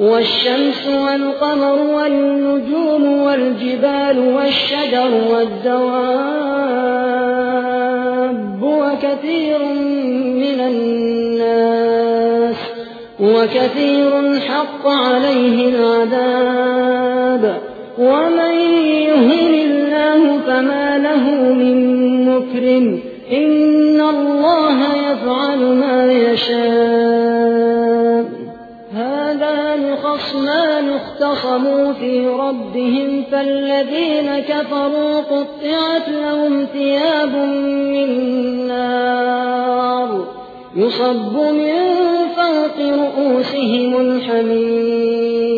والشمس والقمر والنجوم والجبال والشجر والدواب وكثير من الناس وكثير حق عليه العذاب ومن يهن الله فما له من مكرم إن الله يفعل ما يشاء هذان خصمان اختصموا في ربهم فالذين كفروا قطعت لهم ثياب من نار يصب من فوق رؤوسهم الحميم.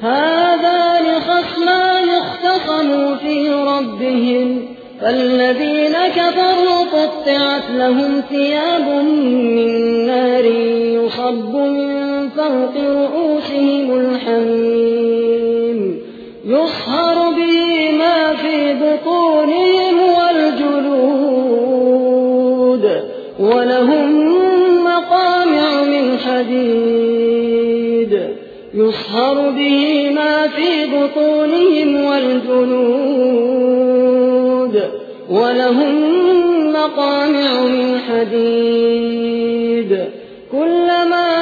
هذان خصمان اختصموا في ربهم فالذين كفروا قطعت لهم ثياب من نار يصب من فوق رؤوسهم الحميم يصهر به ما في بطونهم والجلود ولهم مقامع من حديد يصهر به ما في بطونهم والجلود ولهم مقامع من حديد كلما